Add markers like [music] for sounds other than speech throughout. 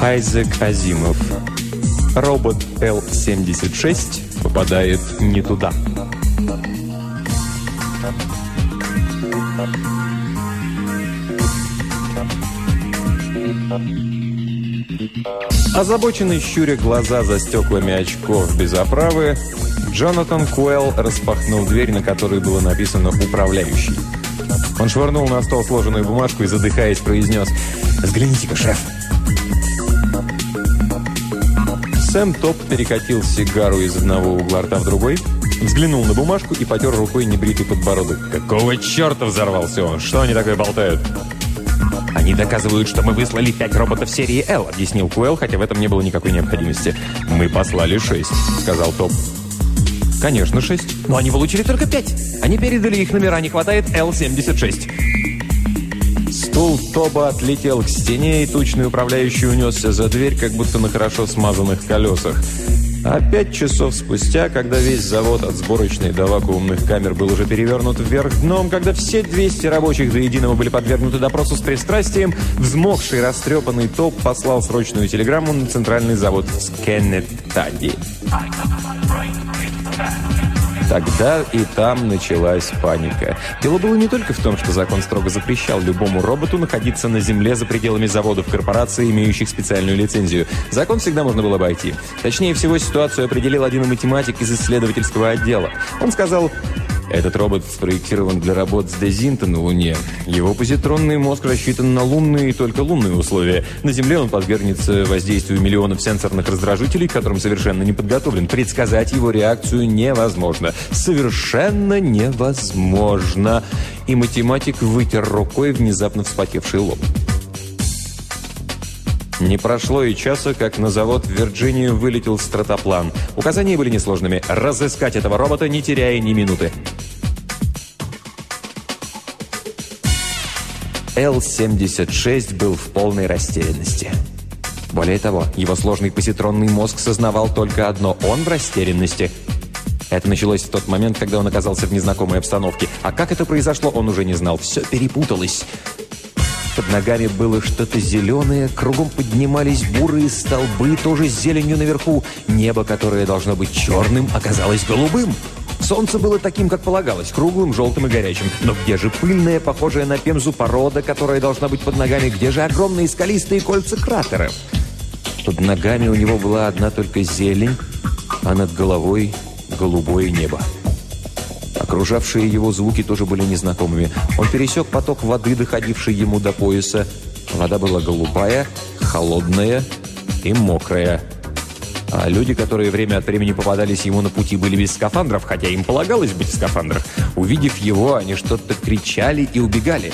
Айзек Азимов. Робот Л-76 попадает не туда. Озабоченный щуря глаза за стеклами очков без оправы, Джонатан Куэлл распахнул дверь, на которой было написано «Управляющий». Он швырнул на стол сложенную бумажку и, задыхаясь, произнес «Взгляните-ка, шеф!» Сэм Топ перекатил сигару из одного угла рта в другой, взглянул на бумажку и потер рукой небритый подбородок. «Какого черта взорвался он? Что они такое болтают?» «Они доказывают, что мы выслали пять роботов серии L», объяснил Куэлл, хотя в этом не было никакой необходимости. «Мы послали шесть», — сказал Топ. «Конечно, шесть. Но они получили только пять. Они передали их номера, не хватает L-76». Стул Тоба отлетел к стене, и тучный управляющий унесся за дверь, как будто на хорошо смазанных колесах. А пять часов спустя, когда весь завод от сборочной до вакуумных камер был уже перевернут вверх дном, когда все 200 рабочих до единого были подвергнуты допросу с пристрастием, взмокший растрепанный топ послал срочную телеграмму на центральный завод Скеннеттади. Тогда и там началась паника. Дело было не только в том, что закон строго запрещал любому роботу находиться на земле за пределами заводов корпораций, имеющих специальную лицензию. Закон всегда можно было обойти. Точнее всего, ситуацию определил один математик из исследовательского отдела. Он сказал, этот робот спроектирован для работ с Дезинта на Луне. Его позитронный мозг рассчитан на лунные и только лунные условия. На Земле он подвергнется воздействию миллионов сенсорных раздражителей, к которым совершенно не подготовлен. Предсказать его реакцию невозможно. Совершенно невозможно. И математик вытер рукой внезапно вспотевший лоб. Не прошло и часа, как на завод в Вирджинию вылетел стратоплан. Указания были несложными – разыскать этого робота, не теряя ни минуты. Л-76 был в полной растерянности. Более того, его сложный позитронный мозг сознавал только одно – он в растерянности. Это началось в тот момент, когда он оказался в незнакомой обстановке. А как это произошло, он уже не знал. Все перепуталось. Под ногами было что-то зеленое, кругом поднимались бурые столбы, тоже с зеленью наверху. Небо, которое должно быть черным, оказалось голубым. Солнце было таким, как полагалось, круглым, желтым и горячим. Но где же пыльная, похожая на пемзу порода, которая должна быть под ногами? Где же огромные скалистые кольца кратеров? Под ногами у него была одна только зелень, а над головой голубое небо. Окружавшие его звуки тоже были незнакомыми. Он пересек поток воды, доходивший ему до пояса. Вода была голубая, холодная и мокрая. А люди, которые время от времени попадались ему на пути, были без скафандров, хотя им полагалось быть в скафандрах. Увидев его, они что-то кричали и убегали.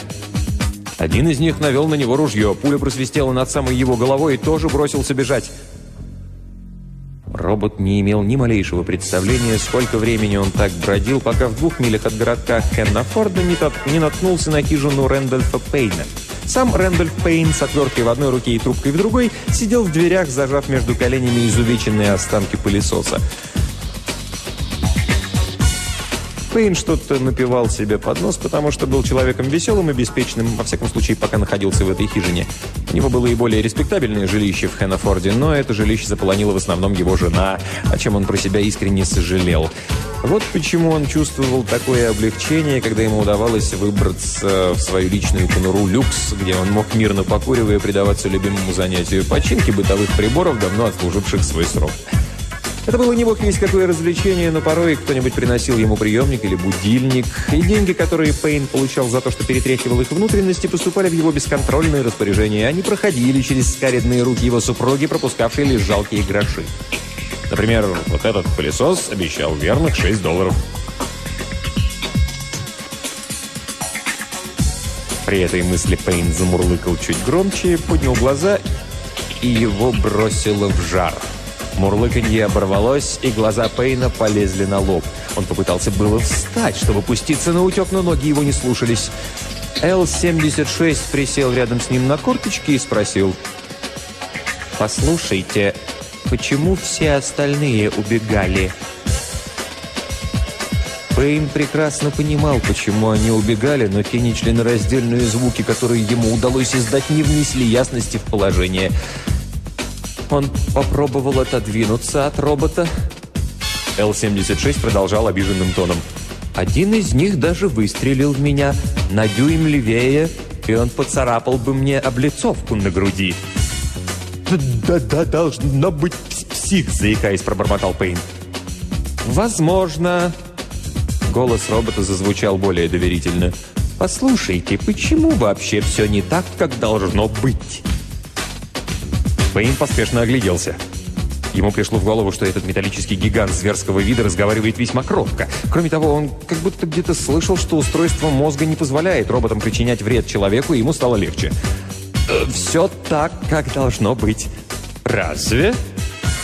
Один из них навел на него ружье. Пуля просвистела над самой его головой и тоже бросился бежать. Робот не имел ни малейшего представления, сколько времени он так бродил, пока в двух милях от городка Хеннафорда не, не наткнулся на хижину Рэндольфа Пейна. Сам Рэндольф Пейн с отверткой в одной руке и трубкой в другой сидел в дверях, зажав между коленями изувеченные останки пылесоса. Пейн что-то напивал себе под нос, потому что был человеком веселым и беспечным, во всяком случае, пока находился в этой хижине. У него было и более респектабельное жилище в Хеннефорде, но это жилище заполонила в основном его жена, о чем он про себя искренне сожалел. Вот почему он чувствовал такое облегчение, когда ему удавалось выбраться в свою личную конуру люкс, где он мог мирно покуривая предаваться любимому занятию починки бытовых приборов, давно отслуживших свой срок. Это было не бог весь какое развлечение, но порой кто-нибудь приносил ему приемник или будильник, и деньги, которые Пейн получал за то, что перетряхивал их внутренности, поступали в его бесконтрольное распоряжение. Они проходили через скаредные руки его супруги, пропускавшие лишь жалкие гроши. Например, вот этот пылесос обещал верных 6 долларов. При этой мысли Пейн замурлыкал чуть громче, поднял глаза и его бросило в жар – Мурлыканье оборвалось, и глаза Пейна полезли на лоб. Он попытался было встать, чтобы пуститься на утек, но ноги его не слушались. Л-76 присел рядом с ним на корточки и спросил. «Послушайте, почему все остальные убегали?» Пейн прекрасно понимал, почему они убегали, но те нечленораздельные звуки, которые ему удалось издать, не внесли ясности в положение. Он попробовал отодвинуться от робота. Л-76 продолжал обиженным тоном. Один из них даже выстрелил в меня на дюйм левее, и он поцарапал бы мне облицовку на груди. «Да-да, должно быть псих», — заикаясь, пробормотал Пейн. «Возможно». Голос робота зазвучал более доверительно. «Послушайте, почему вообще все не так, как должно быть?» Пейн поспешно огляделся. Ему пришло в голову, что этот металлический гигант зверского вида разговаривает весьма кротко. Кроме того, он как будто где-то слышал, что устройство мозга не позволяет роботам причинять вред человеку, и ему стало легче. «Э, «Все так, как должно быть». «Разве?»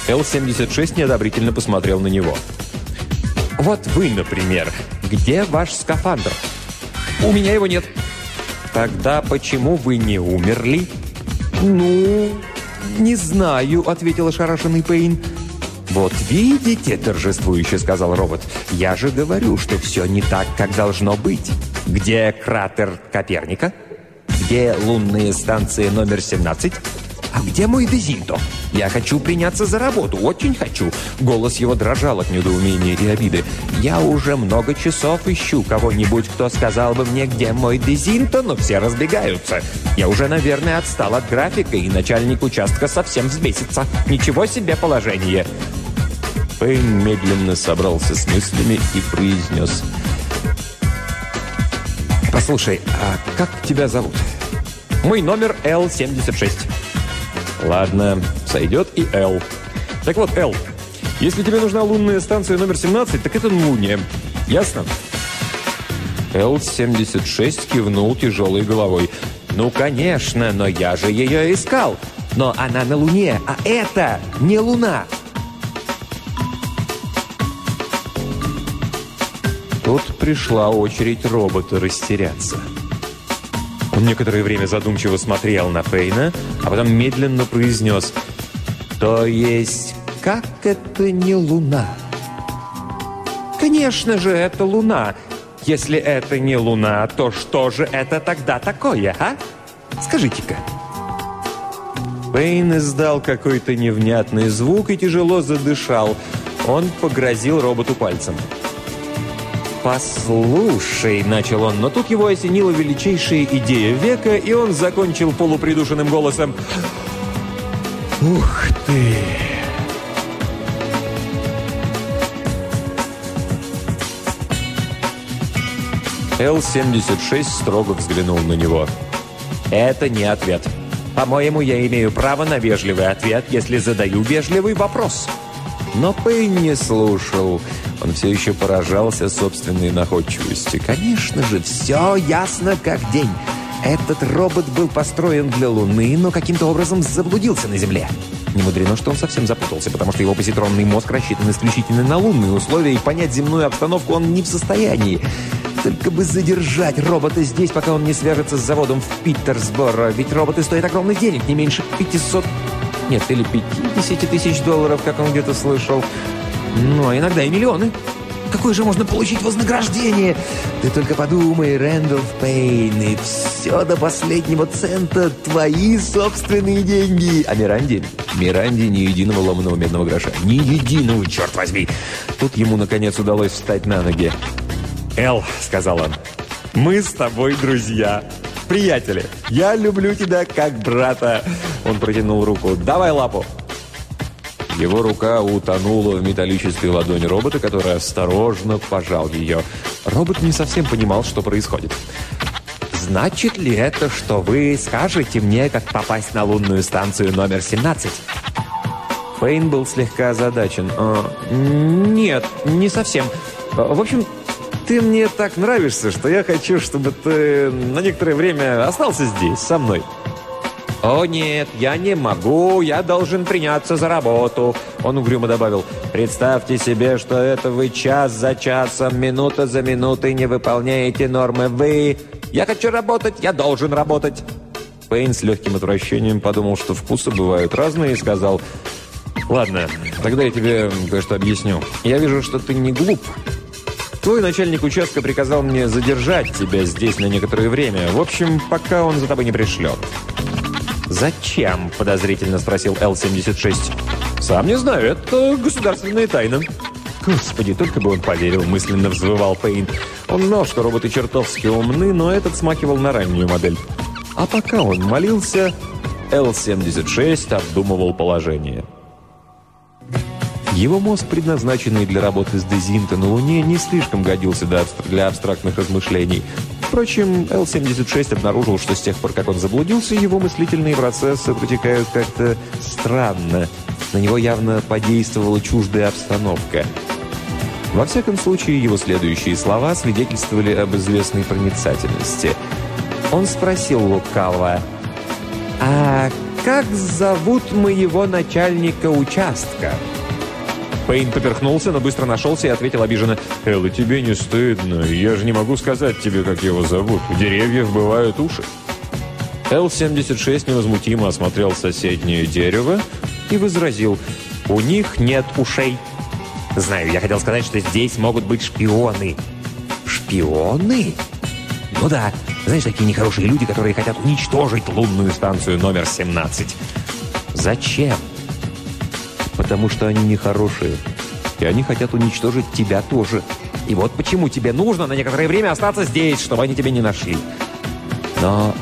Л-76 неодобрительно посмотрел на него. «Вот вы, например. Где ваш скафандр?» «У меня его нет». «Тогда почему вы не умерли?» «Ну, «Не знаю», — ответил ошарашенный Пейн. «Вот видите», — торжествующе сказал робот, «я же говорю, что все не так, как должно быть. Где кратер Коперника? Где лунная станция номер 17? А где мой Дезинто? Я хочу приняться за работу, очень хочу». Голос его дрожал от недоумения и обиды. «Я уже много часов ищу кого-нибудь, кто сказал бы мне, где мой Дезинто, но все разбегаются. Я уже, наверное, отстал от графика, и начальник участка совсем взбесится. Ничего себе положение!» Пейн медленно собрался с мыслями и произнес. «Послушай, а как тебя зовут?» «Мой номер Л-76». Ладно, сойдет и Л. Так вот, Л, если тебе нужна лунная станция номер 17, так это на Луне. Ясно? Л-76 кивнул тяжелой головой. «Ну, конечно, но я же ее искал. Но она на Луне, а это не Луна». Тут пришла очередь робота растеряться. Он некоторое время задумчиво смотрел на Фейна, а потом медленно произнес «То есть, как это не луна?» «Конечно же, это луна. Если это не луна, то что же это тогда такое, а? Скажите-ка». Пейн издал какой-то невнятный звук и тяжело задышал. Он погрозил роботу пальцем. «Послушай», — начал он, но тут его осенила величайшая идея века, и он закончил полупридушенным голосом. «Ух ты!» Л-76 строго взглянул на него. «Это не ответ. По-моему, я имею право на вежливый ответ, если задаю вежливый вопрос». Но Пейн не слушал. Он все еще поражался собственной находчивости. Конечно же, все ясно как день. Этот робот был построен для Луны, но каким-то образом заблудился на Земле. Не мудрено, что он совсем запутался, потому что его позитронный мозг рассчитан исключительно на лунные условия, и понять земную обстановку он не в состоянии. Только бы задержать робота здесь, пока он не свяжется с заводом в Питерсборо. Ведь роботы стоят огромных денег, не меньше 500 нет, или 50 тысяч долларов, как он где-то слышал. А иногда и миллионы. Какое же можно получить вознаграждение? Ты только подумай, Рэндалф Пейн, и все до последнего цента твои собственные деньги. А Миранди? Миранди ни единого ломаного медного гроша. Ни единого, черт возьми. Тут ему, наконец, удалось встать на ноги. «Эл», — сказал он, — «мы с тобой друзья». «Приятели, я люблю тебя как брата!» Он протянул руку. «Давай лапу!» Его рука утонула в металлической ладони робота, который осторожно пожал ее. Робот не совсем понимал, что происходит. «Значит ли это, что вы скажете мне, как попасть на лунную станцию номер 17?» Пейн был слегка озадачен. «А, «Нет, не совсем. В общем, ты мне так нравишься, что я хочу, чтобы ты на некоторое время остался здесь, со мной». «О нет, я не могу, я должен приняться за работу», — он угрюмо добавил. «Представьте себе, что это вы час за часом, минута за минутой не выполняете нормы. Вы... Я хочу работать, я должен работать». Пейн с легким отвращением подумал, что вкусы бывают разные, и сказал... «Ладно, тогда я тебе кое-что объясню. Я вижу, что ты не глуп, Твой начальник участка приказал мне задержать тебя здесь на некоторое время. В общем, пока он за тобой не пришлет. «Зачем?» – подозрительно спросил Л-76. «Сам не знаю, это государственная тайна». «Господи, только бы он поверил», – мысленно взвывал Пейн. Он знал, что роботы чертовски умны, но этот смахивал на раннюю модель. А пока он молился, Л-76 обдумывал положение. Его мозг, предназначенный для работы с Дезинто на Луне, не слишком годился для абстрактных размышлений. Впрочем, Л-76 обнаружил, что с тех пор, как он заблудился, его мыслительные процессы протекают как-то странно. На него явно подействовала чуждая обстановка. Во всяком случае, его следующие слова свидетельствовали об известной проницательности. Он спросил лукаво, «А как зовут моего начальника участка?» Пейн поперхнулся, но быстро нашелся и ответил обиженно. «Элла, тебе не стыдно. Я же не могу сказать тебе, как его зовут. У деревьев бывают уши». Л-76 невозмутимо осмотрел соседнее дерево и возразил. «У них нет ушей». «Знаю, я хотел сказать, что здесь могут быть шпионы». «Шпионы?» «Ну да. Знаешь, такие нехорошие люди, которые хотят уничтожить лунную станцию номер 17». «Зачем?» Потому что они нехорошие. И они хотят уничтожить тебя тоже. И вот почему тебе нужно на некоторое время остаться здесь, чтобы они тебя не нашли. Но...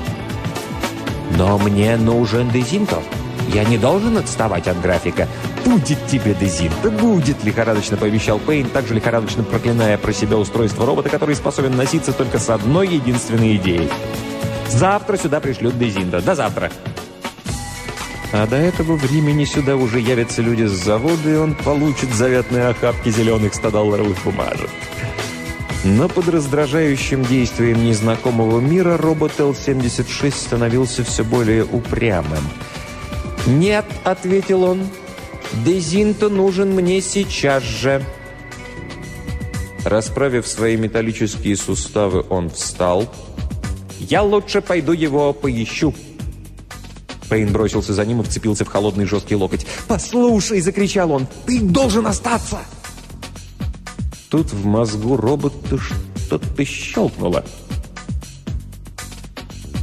Но мне нужен Дезинто. Я не должен отставать от графика. «Будет тебе Дезинто, будет!» — лихорадочно пообещал Пейн, также лихорадочно проклиная про себя устройство робота, который способен носиться только с одной единственной идеей. «Завтра сюда пришлют Дезинто. До завтра!» А до этого времени сюда уже явятся люди с завода, и он получит заветные охапки зеленых 100-долларовых бумажек. Но под раздражающим действием незнакомого мира робот Л-76 становился все более упрямым. «Нет», — ответил он, — «Дезинто нужен мне сейчас же». Расправив свои металлические суставы, он встал. «Я лучше пойду его поищу». Пейн бросился за ним и вцепился в холодный жесткий локоть. «Послушай!» — закричал он. «Ты должен остаться!» Тут в мозгу робота что-то щелкнуло.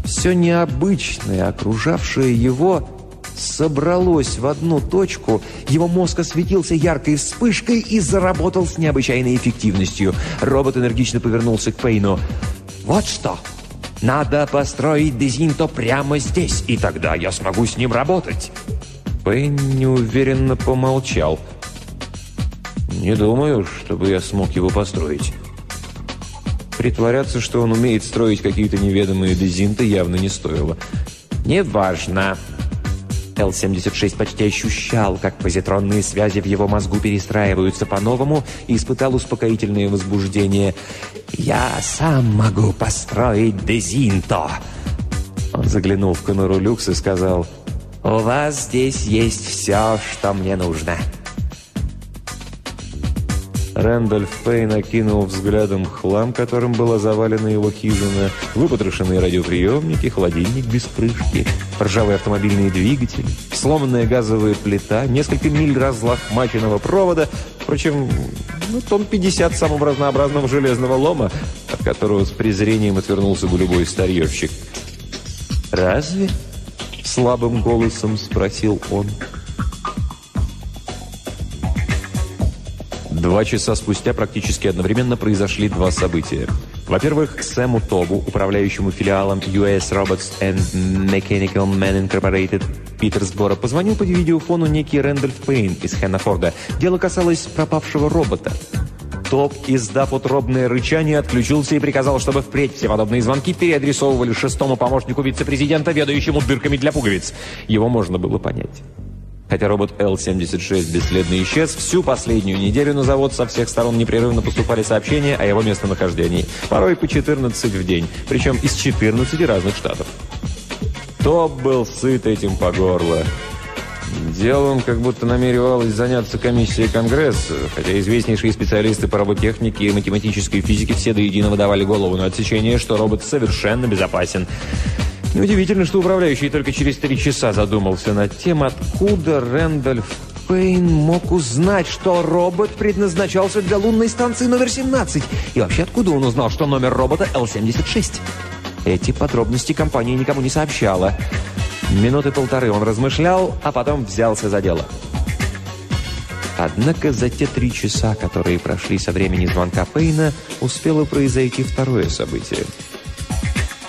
Все необычное, окружавшее его, собралось в одну точку, его мозг осветился яркой вспышкой и заработал с необычайной эффективностью. Робот энергично повернулся к Пейну. «Вот что!» Надо построить Дезинто прямо здесь, и тогда я смогу с ним работать». Пейн неуверенно помолчал. «Не думаю, чтобы я смог его построить». Притворяться, что он умеет строить какие-то неведомые дезинты, явно не стоило. «Неважно», Л-76 почти ощущал, как позитронные связи в его мозгу перестраиваются по-новому и испытал успокоительное возбуждение. «Я сам могу построить Дезинто!» Он заглянул в конуру люкс и сказал, «У вас здесь есть все, что мне нужно». Рэндольф Пейн окинул взглядом хлам, которым была завалена его хижина, выпотрошенные радиоприемники, холодильник без крышки, ржавые автомобильные двигатели, сломанная газовая плита, несколько миль разлохмаченного провода, впрочем, ну, тонн 50 самого разнообразного железного лома, от которого с презрением отвернулся бы любой старьевщик. «Разве?» — слабым голосом спросил он. Два часа спустя практически одновременно произошли два события. Во-первых, Сэму Тобу, управляющему филиалом US Robots and Mechanical Man Incorporated Питерсбора, позвонил по видеофону некий Рэндольф Пейн из Хеннафорда. Дело касалось пропавшего робота. Топ, издав утробное рычание, отключился и приказал, чтобы впредь все подобные звонки переадресовывали шестому помощнику вице-президента, ведающему дырками для пуговиц. Его можно было понять. Хотя робот L-76 бесследно исчез, всю последнюю неделю на завод со всех сторон непрерывно поступали сообщения о его местонахождении. Порой по 14 в день, причем из 14 разных штатов. Топ был сыт этим по горло. Делом как будто намеревалась заняться комиссия Конгресса, хотя известнейшие специалисты по роботехнике и математической физике все до единого давали голову на отсечение, что робот совершенно безопасен. Неудивительно, что управляющий только через три часа задумался над тем, откуда Рэндольф Пейн мог узнать, что робот предназначался для лунной станции номер 17. И вообще, откуда он узнал, что номер робота Л-76? Эти подробности компания никому не сообщала. Минуты полторы он размышлял, а потом взялся за дело. Однако за те три часа, которые прошли со времени звонка Пейна, успело произойти второе событие.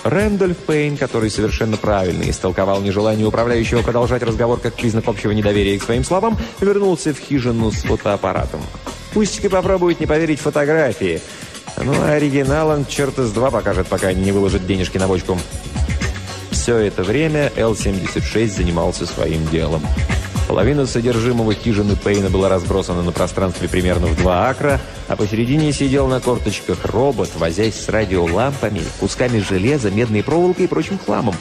Рэндольф Пейн, который совершенно правильно истолковал нежелание управляющего продолжать разговор как признак общего недоверия к своим словам, вернулся в хижину с фотоаппаратом. Пусть-ка попробует не поверить фотографии. Ну, оригинал он черт из два покажет, пока не выложит денежки на бочку. Все это время Л-76 занимался своим делом. Половина содержимого хижины Пейна была разбросана на пространстве примерно в два акра, а посередине сидел на корточках робот, возясь с радиолампами, кусками железа, медной проволокой и прочим хламом.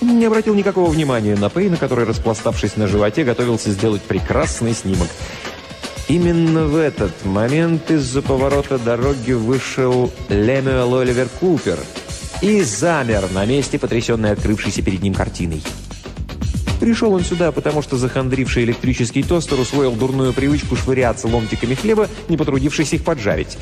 Не обратил никакого внимания на Пейна, который, распластавшись на животе, готовился сделать прекрасный снимок. Именно в этот момент из-за поворота дороги вышел Лемюэл Оливер Купер и замер на месте, потрясенный открывшейся перед ним картиной. Пришел он сюда, потому что захандривший электрический тостер усвоил дурную привычку швыряться ломтиками хлеба, не потрудившись их поджарить.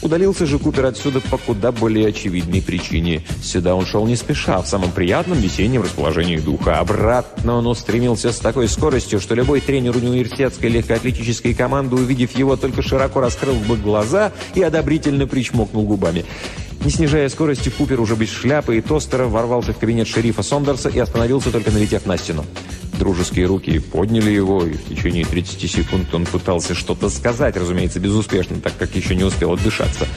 Удалился же Купер отсюда по куда более очевидной причине. Сюда он шел не спеша, в самом приятном весеннем расположении духа. Обратно он устремился с такой скоростью, что любой тренер университетской легкоатлетической команды, увидев его, только широко раскрыл бы глаза и одобрительно причмокнул губами. Не снижая скорости, Купер уже без шляпы и тостера ворвался в кабинет шерифа Сондерса и остановился, только налетев на стену. Дружеские руки подняли его, и в течение 30 секунд он пытался что-то сказать, разумеется, безуспешно, так как еще не успел отдышаться.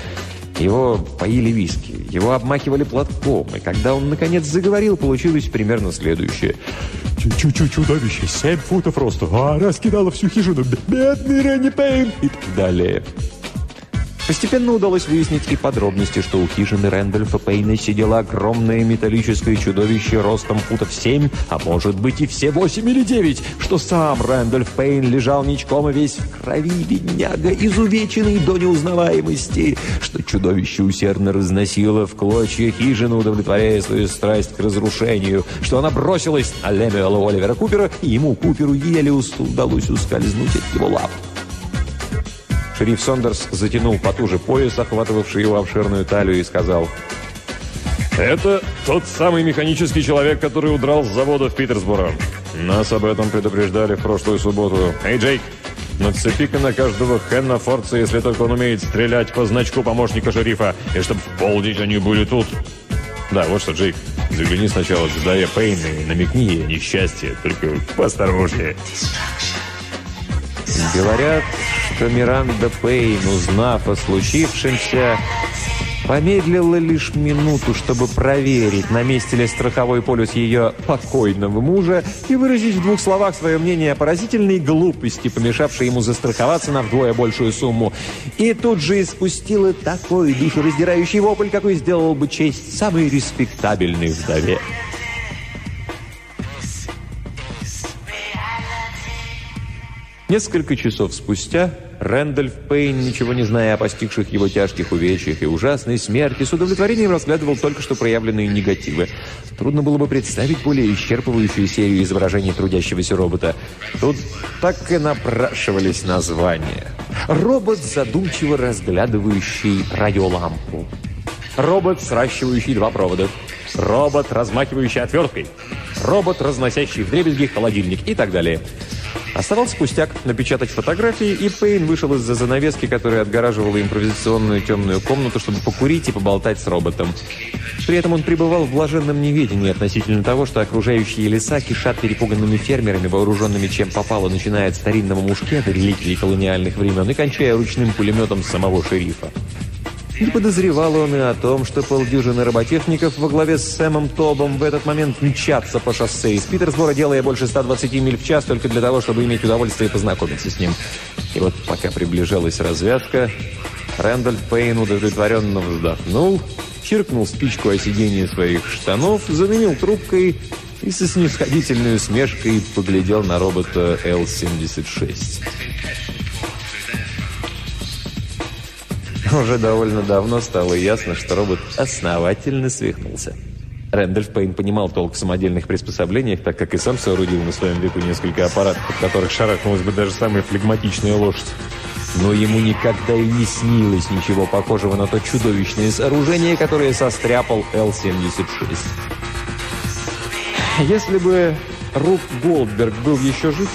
Его поили виски, его обмахивали платком, и когда он, наконец, заговорил, получилось примерно следующее. Чу-чу чудовище, семь футов роста, а раскидало всю хижину, бедный Ренни Пейн и так далее. Постепенно удалось выяснить и подробности, что у хижины Рэндольфа Пейна сидело огромное металлическое чудовище ростом футов 7, а может быть и все 8 или 9, что сам Рэндольф Пейн лежал ничком и весь в крови, бедняга, изувеченный до неузнаваемости, что чудовище усердно разносило в клочья хижину, удовлетворяя свою страсть к разрушению, что она бросилась на Лемюэла Оливера Купера, и ему, Куперу, еле удалось ускользнуть от его лап. Шериф Сондерс затянул потуже пояс, охватывавший его обширную талию, и сказал... «Это тот самый механический человек, который удрал с завода в Питерсборо. Нас об этом предупреждали в прошлую субботу. Эй, Джейк, нацепи-ка на каждого Хенна Форца, если только он умеет стрелять по значку помощника шерифа, и чтобы в полдень они были тут. Да, вот что, Джейк, загляни сначала к Дае Пейн и намекни ей несчастье, только поосторожнее». Говорят, что Миранда Пейн, узнав о случившемся, помедлила лишь минуту, чтобы проверить, на месте ли страховой полюс ее покойного мужа и выразить в двух словах свое мнение о поразительной глупости, помешавшей ему застраховаться на вдвое большую сумму. И тут же испустила такой душераздирающий вопль, какой сделал бы честь самой респектабельной вдове. Несколько часов спустя Рэндольф Пейн, ничего не зная о постигших его тяжких увечьях и ужасной смерти, с удовлетворением разглядывал только что проявленные негативы. Трудно было бы представить более исчерпывающую серию изображений трудящегося робота. Тут так и напрашивались названия. Робот, задумчиво разглядывающий радиолампу. Робот, сращивающий два провода. Робот, размахивающий отверткой. Робот, разносящий в дребезги холодильник и так далее. Оставался пустяк напечатать фотографии, и Пейн вышел из-за занавески, которая отгораживала импровизационную темную комнату, чтобы покурить и поболтать с роботом. При этом он пребывал в блаженном неведении относительно того, что окружающие леса кишат перепуганными фермерами, вооруженными чем попало, начиная от старинного мушкета, реликвии колониальных времен, и кончая ручным пулеметом самого шерифа. Не подозревал он и о том, что полдюжины роботехников во главе с Сэмом Тобом в этот момент мчатся по шоссе из Питерсбора, делая больше 120 миль в час только для того, чтобы иметь удовольствие познакомиться с ним. И вот пока приближалась развязка, Рэндольф Пейн удовлетворенно вздохнул, чиркнул спичку о сиденье своих штанов, заменил трубкой и со снисходительной усмешкой поглядел на робота Л-76. [laughs] Уже довольно давно стало ясно, что робот основательно свихнулся. Рэндольф Пейн понимал толк в самодельных приспособлениях, так как и сам соорудил на своем веку несколько аппаратов, от которых шарахнулась бы даже самая флегматичная лошадь. Но ему никогда и не снилось ничего похожего на то чудовищное сооружение, которое состряпал Л-76. Если бы Руф Голдберг был еще жив,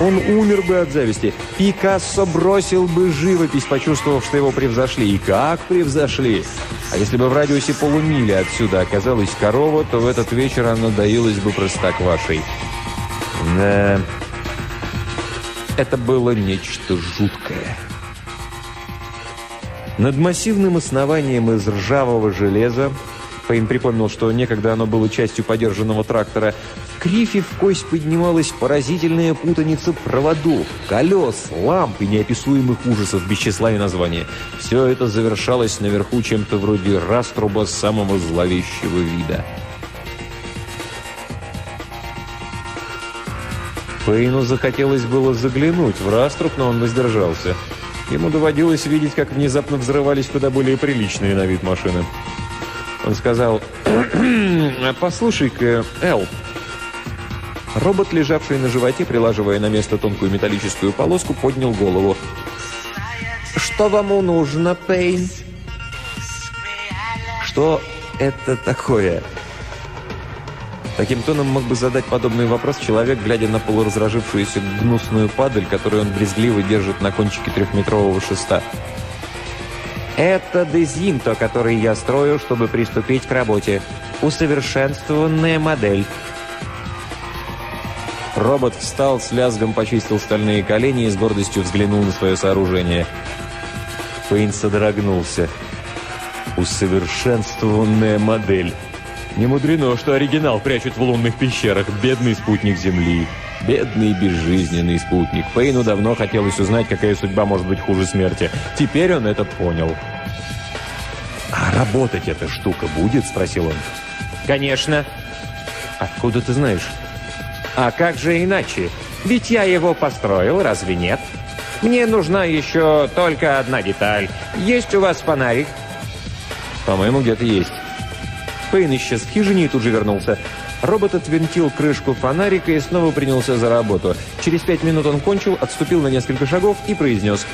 он умер бы от зависти. Пикассо бросил бы живопись, почувствовав, что его превзошли. И как превзошли! А если бы в радиусе полумили отсюда оказалась корова, то в этот вечер она доилась бы простоквашей. Да... Это было нечто жуткое. Над массивным основанием из ржавого железа Пейн припомнил, что некогда оно было частью подержанного трактора. В крифе в кость поднималась поразительная путаница проводов, колес, ламп и неописуемых ужасов без числа и названия. Все это завершалось наверху чем-то вроде раструба самого зловещего вида. Пейну захотелось было заглянуть в раструб, но он воздержался. Ему доводилось видеть, как внезапно взрывались куда более приличные на вид машины. Он сказал, «Послушай-ка, Эл». Робот, лежавший на животе, прилаживая на место тонкую металлическую полоску, поднял голову. «Что вам нужно, Пейн?» «Что это такое?» Таким тоном мог бы задать подобный вопрос человек, глядя на полуразражившуюся гнусную падаль, которую он брезгливо держит на кончике трехметрового шеста. Это дезинто, который я строю, чтобы приступить к работе. Усовершенствованная модель. Робот встал, с лязгом почистил стальные колени и с гордостью взглянул на свое сооружение. Пейн содрогнулся. Усовершенствованная модель. Не мудрено, что оригинал прячут в лунных пещерах. Бедный спутник Земли. Бедный безжизненный спутник. Пейну давно хотелось узнать, какая судьба может быть хуже смерти. Теперь он это понял. «А работать эта штука будет?» – спросил он. «Конечно». «Откуда ты знаешь?» «А как же иначе? Ведь я его построил, разве нет? Мне нужна еще только одна деталь. Есть у вас фонарик?» «По-моему, где-то есть». Пейн исчез в хижине и тут же вернулся. Робот отвинтил крышку фонарика и снова принялся за работу. Через пять минут он кончил, отступил на несколько шагов и произнес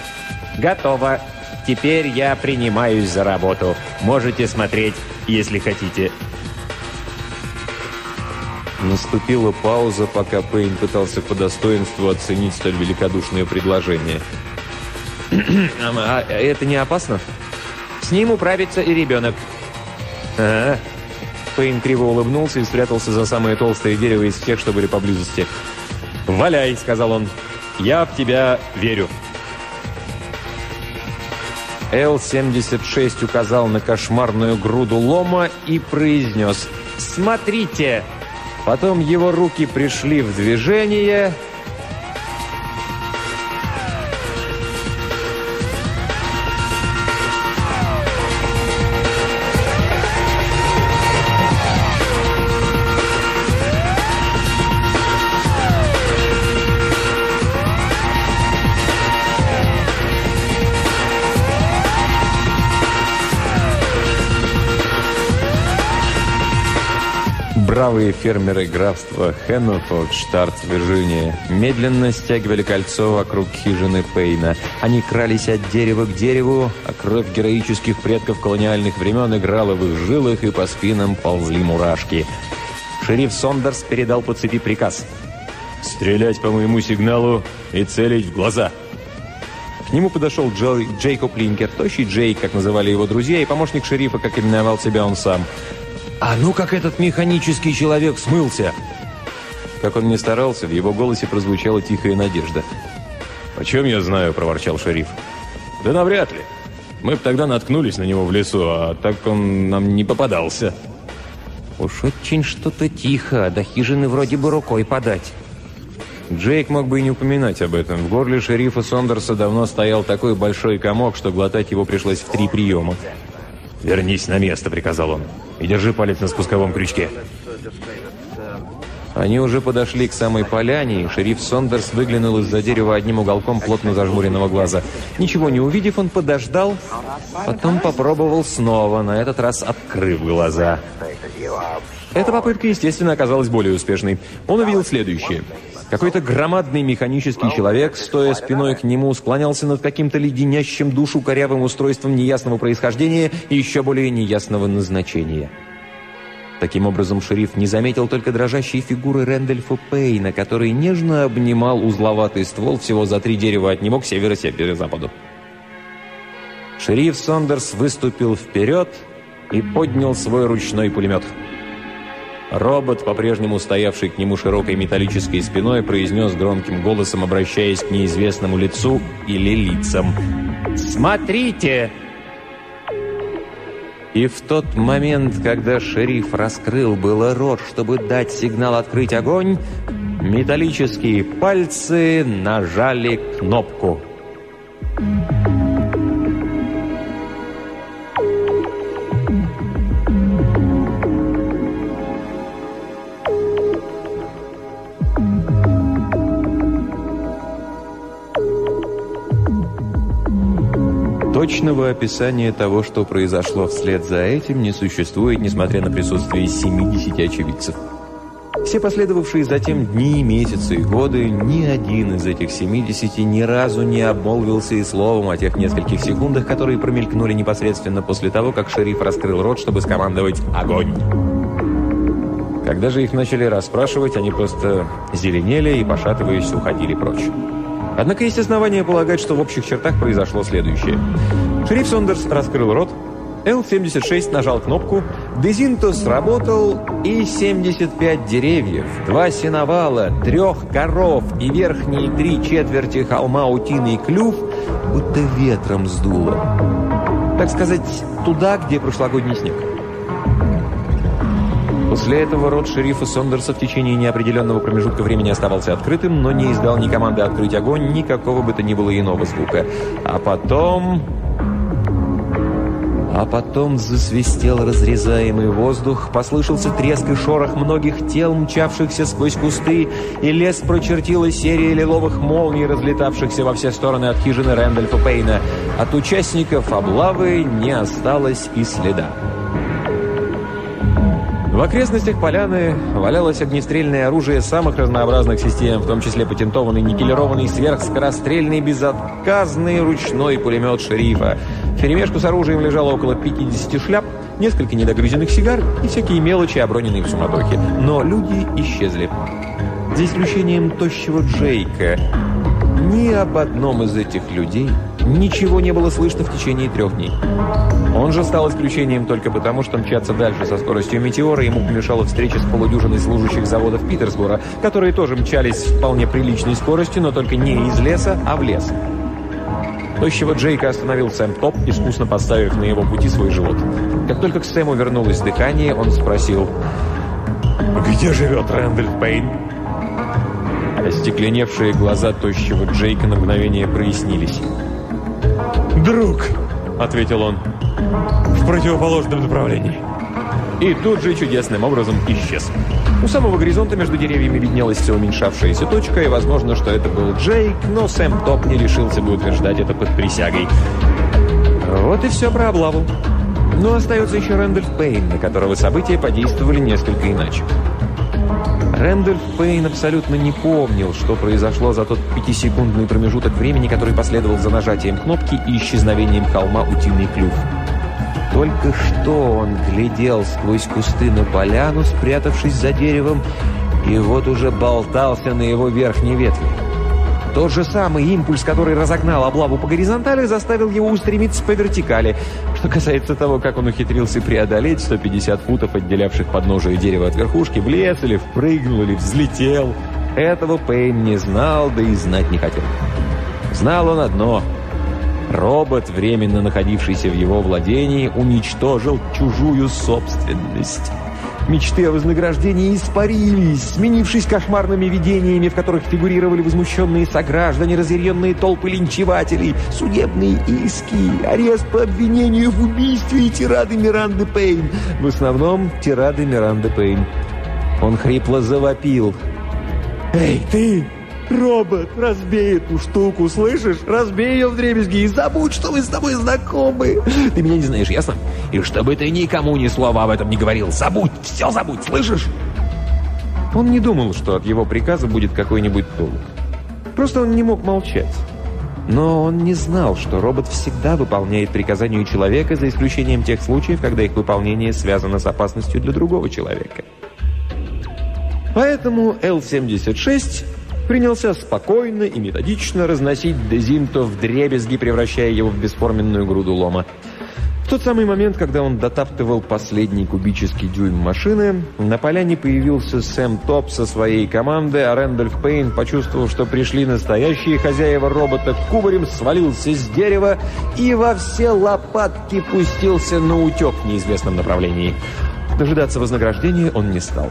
«Готово. Теперь я принимаюсь за работу. Можете смотреть, если хотите». Наступила пауза, пока Пейн пытался по достоинству оценить столь великодушное предложение. [clears throat] «А это не опасно?» «С ним управится и ребенок». «А, Пейн криво улыбнулся и спрятался за самое толстое дерево из всех, что были поблизости. «Валяй!» — сказал он. «Я в тебя верю!» Л-76 указал на кошмарную груду лома и произнес «Смотрите!» Потом его руки пришли в движение, Бравые фермеры графства Хеннофорд, штат Вирджиния, медленно стягивали кольцо вокруг хижины Пейна. Они крались от дерева к дереву, а кровь героических предков колониальных времен играла в их жилах, и по спинам ползли мурашки. Шериф Сондерс передал по цепи приказ. «Стрелять по моему сигналу и целить в глаза!» К нему подошел Джо, Джейкоб Линкер, тощий Джейк, как называли его друзья, и помощник шерифа, как именовал себя он сам – «А ну как этот механический человек смылся!» Как он не старался, в его голосе прозвучала тихая надежда. «Почем я знаю?» – проворчал шериф. «Да навряд ли. Мы бы тогда наткнулись на него в лесу, а так он нам не попадался». «Уж очень что-то тихо, до хижины вроде бы рукой подать». Джейк мог бы и не упоминать об этом. В горле шерифа Сондерса давно стоял такой большой комок, что глотать его пришлось в три приема. «Вернись на место», — приказал он, — «и держи палец на спусковом крючке». Они уже подошли к самой поляне, и шериф Сондерс выглянул из-за дерева одним уголком плотно зажмуренного глаза. Ничего не увидев, он подождал, потом попробовал снова, на этот раз открыв глаза. Эта попытка, естественно, оказалась более успешной. Он увидел следующее — какой-то громадный механический человек, стоя спиной к нему, склонялся над каким-то леденящим душу корявым устройством неясного происхождения и еще более неясного назначения. Таким образом, шериф не заметил только дрожащей фигуры Рэндольфа Пейна, который нежно обнимал узловатый ствол всего за три дерева от него к северо-северо-западу. Шериф Сондерс выступил вперед и поднял свой ручной пулемет. Робот, по-прежнему стоявший к нему широкой металлической спиной, произнес громким голосом, обращаясь к неизвестному лицу или лицам. «Смотрите!» И в тот момент, когда шериф раскрыл было рот, чтобы дать сигнал открыть огонь, металлические пальцы нажали кнопку. Точного описания того, что произошло вслед за этим, не существует, несмотря на присутствие 70 очевидцев. Все последовавшие затем дни, месяцы и годы, ни один из этих 70 ни разу не обмолвился и словом о тех нескольких секундах, которые промелькнули непосредственно после того, как шериф раскрыл рот, чтобы скомандовать «Огонь!». Когда же их начали расспрашивать, они просто зеленели и, пошатываясь, уходили прочь. Однако есть основания полагать, что в общих чертах произошло следующее. Шериф Сондерс раскрыл рот, Л-76 нажал кнопку, Дезинтус работал, и 75 деревьев, два сеновала, трех коров и верхние три четверти холма утиный клюв будто ветром сдуло. Так сказать, туда, где прошлогодний снег. После этого рот шерифа Сондерса в течение неопределенного промежутка времени оставался открытым, но не издал ни команды открыть огонь, никакого бы то ни было иного звука. А потом... А потом засвистел разрезаемый воздух, послышался треск и шорох многих тел, мчавшихся сквозь кусты, и лес прочертила серия лиловых молний, разлетавшихся во все стороны от хижины Рэндольфа Пейна. От участников облавы не осталось и следа. В окрестностях поляны валялось огнестрельное оружие самых разнообразных систем, в том числе патентованный никелированный сверхскорострельный безотказный ручной пулемет шерифа. В перемешку с оружием лежало около 50 шляп, несколько недогрызенных сигар и всякие мелочи, оброненные в суматохе. Но люди исчезли. За исключением тощего Джейка. Ни об одном из этих людей ничего не было слышно в течение трех дней. Он же стал исключением только потому, что мчаться дальше со скоростью метеора ему помешала встреча с полудюжиной служащих заводов Питерсбора, которые тоже мчались с вполне приличной скоростью, но только не из леса, а в лес. Тощего Джейка остановил Сэм Топ, искусно поставив на его пути свой живот. Как только к Сэму вернулось дыхание, он спросил «Где живет Рэндальф Пейн?» Остекленевшие глаза тощего Джейка на мгновение прояснились. «Друг!» — ответил он в противоположном направлении. И тут же чудесным образом исчез. У самого горизонта между деревьями виднелась все уменьшавшаяся точка, и возможно, что это был Джейк, но Сэм Топ не решился бы утверждать это под присягой. Вот и все про облаву. Но остается еще Рэндольф Пейн, на которого события подействовали несколько иначе. Рэндольф Пейн абсолютно не помнил, что произошло за тот пятисекундный промежуток времени, который последовал за нажатием кнопки и исчезновением холма «Утиный клюв». Только что он глядел сквозь кусты на поляну, спрятавшись за деревом, и вот уже болтался на его верхней ветви. Тот же самый импульс, который разогнал облаву по горизонтали, заставил его устремиться по вертикали. Что касается того, как он ухитрился преодолеть 150 футов, отделявших подножие дерева от верхушки, влез или впрыгнул или взлетел, этого Пейн не знал, да и знать не хотел. Знал он одно — Робот, временно находившийся в его владении, уничтожил чужую собственность. Мечты о вознаграждении испарились, сменившись кошмарными видениями, в которых фигурировали возмущенные сограждане, разъяренные толпы линчевателей, судебные иски, арест по обвинению в убийстве и тирады Миранды Пейн. В основном тирады Миранды Пейн. Он хрипло завопил. «Эй, ты! Робот, разбей эту штуку, слышишь? Разбей ее в дребезги и забудь, что мы с тобой знакомы. Ты меня не знаешь, ясно? И чтобы ты никому ни слова об этом не говорил. Забудь, все забудь, слышишь? Он не думал, что от его приказа будет какой-нибудь толк. Просто он не мог молчать. Но он не знал, что робот всегда выполняет приказания человека, за исключением тех случаев, когда их выполнение связано с опасностью для другого человека. Поэтому Л-76 принялся спокойно и методично разносить Дезинто в дребезги, превращая его в бесформенную груду лома. В тот самый момент, когда он дотаптывал последний кубический дюйм машины, на поляне появился Сэм Топ со своей командой, а Рэндольф Пейн, почувствовав, что пришли настоящие хозяева робота, кубарем свалился с дерева и во все лопатки пустился на утек в неизвестном направлении. Дожидаться вознаграждения он не стал.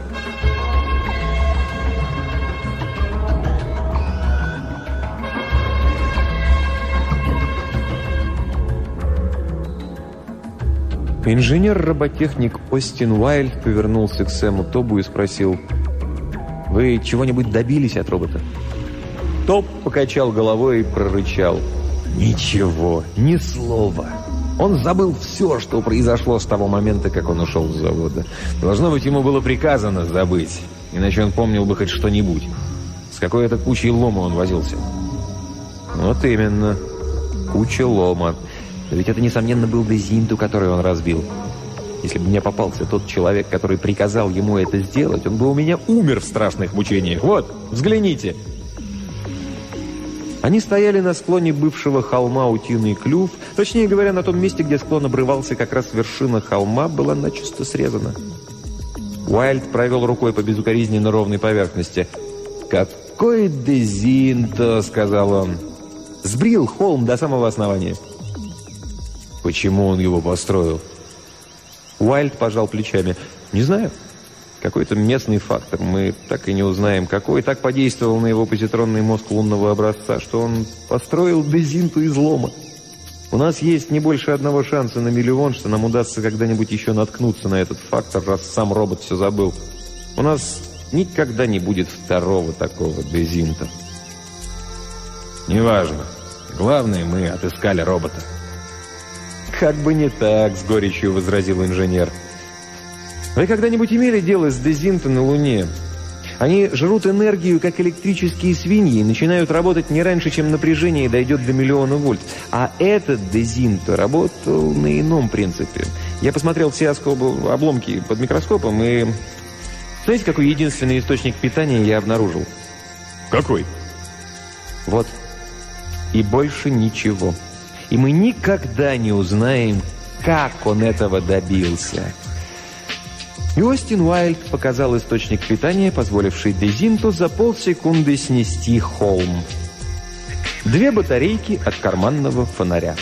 Инженер-роботехник Остин Уайльд повернулся к Сэму Тобу и спросил, «Вы чего-нибудь добились от робота?» Тоб покачал головой и прорычал, «Ничего, ни слова». Он забыл все, что произошло с того момента, как он ушел с завода. Должно быть, ему было приказано забыть, иначе он помнил бы хоть что-нибудь. С какой это кучей лома он возился? Вот именно, куча лома. Но ведь это, несомненно, был Дезинту, который он разбил. Если бы мне попался тот человек, который приказал ему это сделать, он бы у меня умер в страшных мучениях. Вот, взгляните!» Они стояли на склоне бывшего холма Утиный Клюв. Точнее говоря, на том месте, где склон обрывался, как раз вершина холма была начисто срезана. Уайльд провел рукой по безукоризненно ровной поверхности. «Какой дезинто!» — сказал он. «Сбрил холм до самого основания». Почему он его построил? Уайльд пожал плечами. Не знаю. Какой-то местный фактор. Мы так и не узнаем, какой так подействовал на его позитронный мозг лунного образца, что он построил дезинту излома. У нас есть не больше одного шанса на миллион, что нам удастся когда-нибудь еще наткнуться на этот фактор, раз сам робот все забыл. У нас никогда не будет второго такого дезинта. Неважно. Главное, мы отыскали робота. «Как бы не так», — с горечью возразил инженер. «Вы когда-нибудь имели дело с Дезинто на Луне? Они жрут энергию, как электрические свиньи, и начинают работать не раньше, чем напряжение дойдет до миллиона вольт. А этот Дезинто работал на ином принципе. Я посмотрел все обломки под микроскопом, и... Знаете, какой единственный источник питания я обнаружил? Какой? Вот. И больше ничего. И мы никогда не узнаем, как он этого добился. И Остин Уайльд показал источник питания, позволивший Дезинту за полсекунды снести холм. Две батарейки от карманного фонаря.